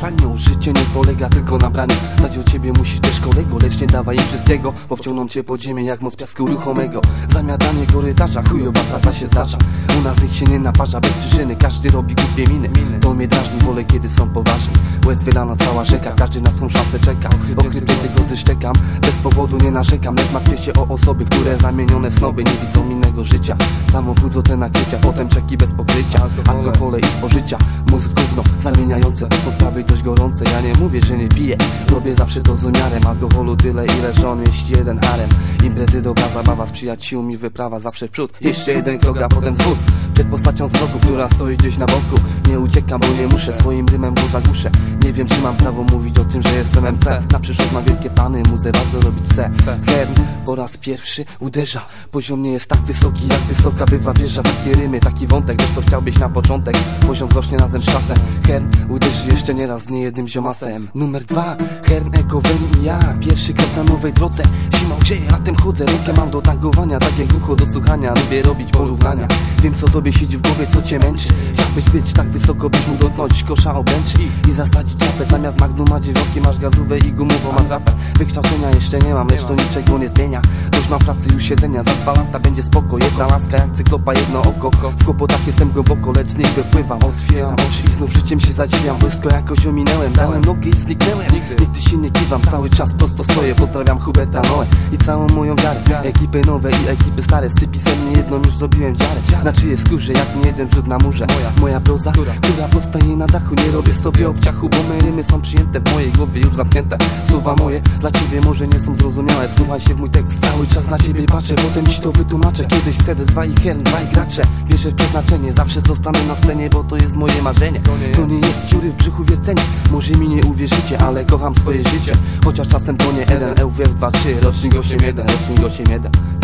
panią Życie nie polega tylko na braniu. Dać o ciebie musisz też kolego. Lecz nie dawaj im wszystkiego Bo wciągną cię pod ziemię jak moc piasku ruchomego. Zamiatanie korytarza, chujowa praca się zdarza. U nas nikt się nie naparza bez przyczyny. Każdy robi głupie miny. To mnie drażni, wolę kiedy są poważni. Łez wylana cała rzeka, każdy na swą szansę czeka Ochrypie tego zeszczekam, bez powodu nie narzekam. Lecz martwię się o osoby, które zamienione snoby Nie widzą innego życia Samochód te nakrycia, potem czeki bez pokrycia. Alkohole i spożycia, mózg gówno Zamieniające to sprawy dość gorące. Ja nie mówię, że nie piję, robię zawsze to z umiarem. Alkoholu tyle, ile żon mieści jeden harem. Imprezy dobra zabawa z przyjaciółmi Wyprawa zawsze w przód, jeszcze jeden krok, a potem zwód Przed postacią z boku, która stoi gdzieś na boku. Nie uciekam, bo nie muszę, swoim dymem go zagłuszę. Nie wiem, czy mam prawo mówić o tym, że jestem MC Na przyszłość mam wielkie plany, muzę bardzo robić chcę Hern po raz pierwszy uderza. Poziom nie jest tak wysoki, jak wysoka bywa wieża. Takie rymy, taki wątek, wiesz co chciałbyś na początek? Poziom wzrośnie razem z czasem Hern uderzy jeszcze nie raz z niejednym ziomasem. Numer dwa, Hern, Eko, Wen i ja. Pierwszy krok na nowej drodze. Zimą grzeje, latem chodzę, rękę mam do tangowania Tak jak ucho do słuchania, lubię robić porównania. Wiem co tobie siedzi w głowie, co cię męczy? Chciałbyś być tak wysoko, byś mógł dotknąć kosza obręczy I zasadzić czapę, zamiast magnuma dziewiątki Masz gazówę i gumową atrapę Wykształcenia jeszcze nie mam, lecz to niczego nie zmienia. Dość mam pracy już siedzenia, za dwa lata będzie spoko. Jedna laska jak cyklopa, jedno oko. W kłopotach jestem głęboko, lecz nich wypływam. Otwieram oczy i znów życiem się zadziwiam. Błysko jakoś ominęłem, dałem nogę i zniknęłem. Nigdy. Się nie kiwam, cały czas prosto stoję. Pozdrawiam Huberta Noe i całą moją wiarę. Ekipy nowe i ekipy stare. Z typisem nie jedną już zrobiłem dziarę Na czyje skórze, jak nie jeden przód na murze. Moja proza, która? powstaje na dachu Nie robię sobie obciachu, bo me rymy są przyjęte W mojej głowie już zamknięte. Słowa moje dla ciebie może nie są zrozumiałe. Wsłuchaj się w mój tekst, cały czas na ciebie patrzę. Potem ci to wytłumaczę, kiedyś CD2 i Hern, dwaj gracze. Wierzę w przeznaczenie, zawsze zostanę na scenie Bo to jest moje marzenie. To nie jest. dziury w brzuchu wiercenie. Może mi nie uwierzycie, ale kocham swoje życie. Chociaż czasem to nie RNL, WF 2, 3 Rocznik 8.1, rocznik 8.1